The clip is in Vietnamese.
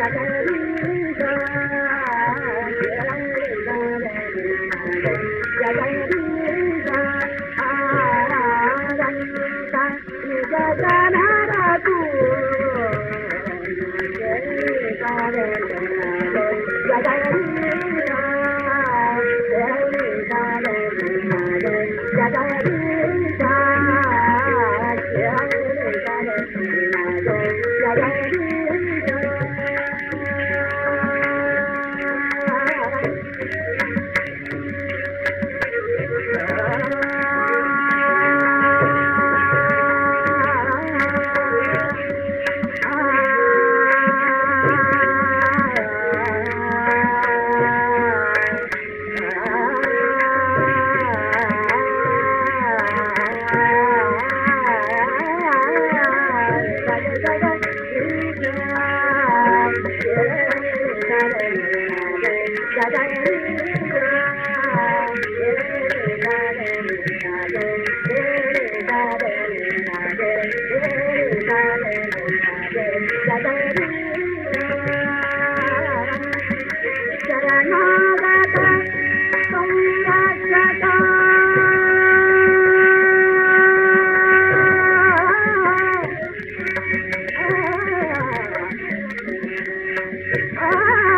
家乡的云。Ah!